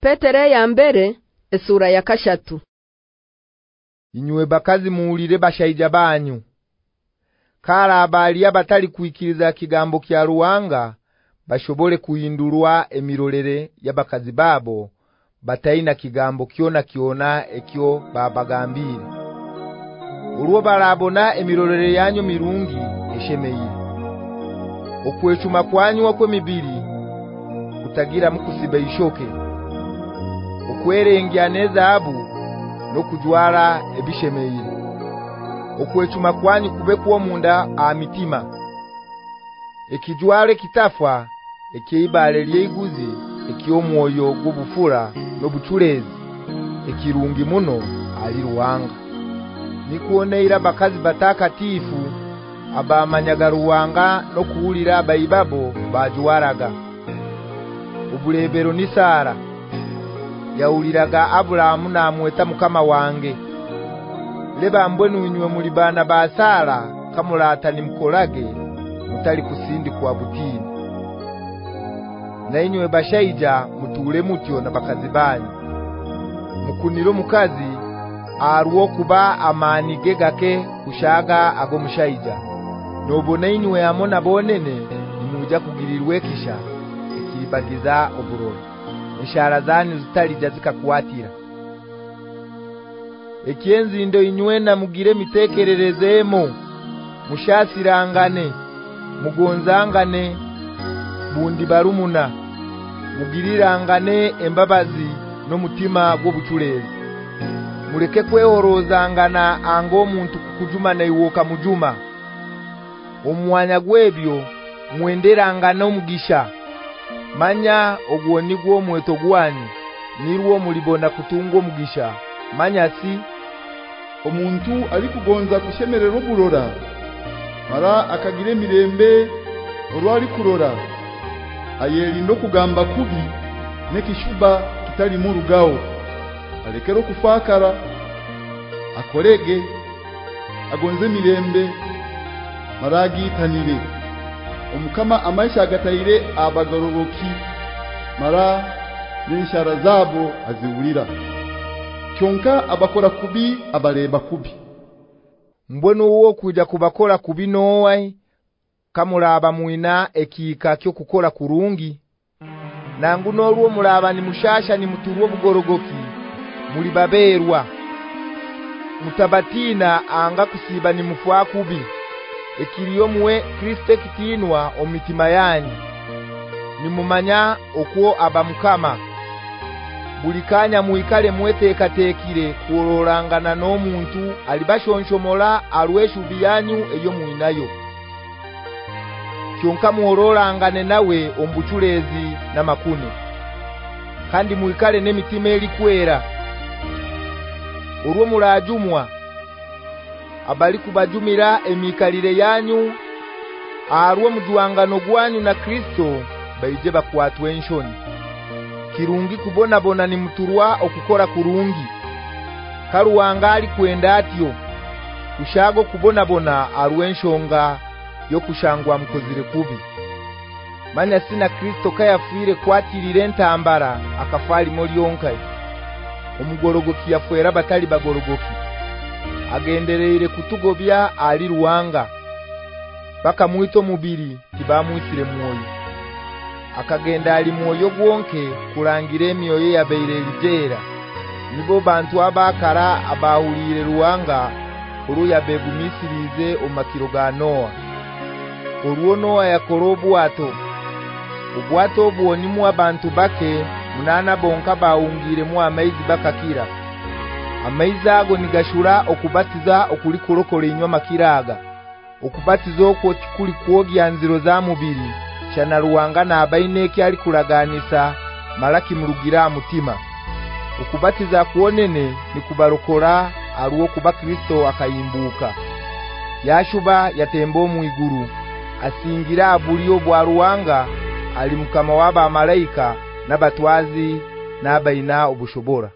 Petere ya mbere esura ya kashatu Inywe bakazi muulire bashaija banyu Kala abali abatali kuikiriza kigambo kya ruwanga bashobole kuhindurwa emirolere yabakazi babo bataina kigambo kiona kiona ekyo babagambire Uruwo barabona emirolere yanyu mirungi eshemeyi Okwechuma kwanyu okwe mibiri utagira mkusibe ishoke okwerengya nezaabu nokujwara ebishemeyi okwechuma kwani kubekwa munda amitima ekijware kitafwa ekiibale lyeiguzi ekiyomwoyo gubufura nobutulezi ekirungi muno aliruwanga nikuoneira bakazi batakatifu abamanyagaruwanga nokuulira bayibabo bajuwaraga ubulebero ni sara yauliraga Abraham namweta mukama wange leba mbwenu nyuwe muri bana ba Sara kamulata nimkolage mutali kusindi kwa butini na inywe bashaija mutule mutyo na bakazi banyu mukuniro mukazi arwo kuba amani gegake kushaga ago mushaija nobona inywe amona bonene nimuja kugirirwe kisha ikibagiza oburoro Mshara zani zitali jazika kuatira. Ekienzi ndo inywena mugire mitekererezemo. Mushasirangane. Mugonzangane. Bundi barumuna. Mugirirangane embabazi no mutima gw'obuchulezi. Mureke kwehorozangana ango muntu kujuma na iwoka mujuma. Omwanya gwebyo muenderangana omugisha. No manya ogwo gwo mweto gwani nirwo mulibona kutungo mugisha manya si omuntu alikugonza kushemerera oburora mara akagire mirembe olwali kurora ayelindo kugamba kubi nekishuba kitali murugao alekero kufakara akorege agonze mirembe tanire omukama amaisha agatayire abagorogoki mara n'inshara zabo aziulira chonka abakora kubi abaleba kubi mbwenu uwo kuja kubakola kubinowai kamula abamuina ekika kyo kukola kurungi nangu nolwo mulaba ni mushasha ni muturwo bugorogoki muli babeerwa mutabatina anga kusiba ni mufwa kubi ekiriyomwe Kristo kitinwa omitima yanyu nimumanya okwo abamukama bulikanya muikale mweteekateekire kuulorangana n'omuntu alibashonshomola alweshu byanyu eyo muinayo kyonka muulorangane nawe ombuchulezi na makune kandi muikale n'emitima eri kwera urwo mulajumwa abali kubajumira emikalire yanyu arwo mujuwangano gwanyu na Kristo bayije bakwatwe enshoni kirungi kubona bona ni muturwa okukora kurungi karuwangali kwenda atyo kushago kubona bona arwenshonga yo kushangwa mkozire kubi mana sina Kristo kayafire kwatirire ntambara akafali muri omugorogoki yafwera batali bagorogoki agenderere kutugobya ali ruwanga baka muito mubiri kibamwisire mwoyo akagenda ali mwoyo gwonke kulangire mioyo ya beirejera nibo bantu abakara abahulire ruwanga ruya begumisirize omakiro ganoa oruonoa ya korobu ato ubwato buonimu abantu bake munana bonka baungire mu amaizi baka kira amaiza ago nigashura okubatiza okuli kulokolinywa makiraga okubatiza okwo kikuli kuogya nziro za mubiri chanaruwanga na abaine eki ali kulaganisa malaki mulugira mutima okubatiza kuonene nikubarokora aruo kuba Kristo akayimbuka yashuba yatembo muiguru asingira abulio bwa ruwanga alimkama waba malaika na batwazi na baina obushobora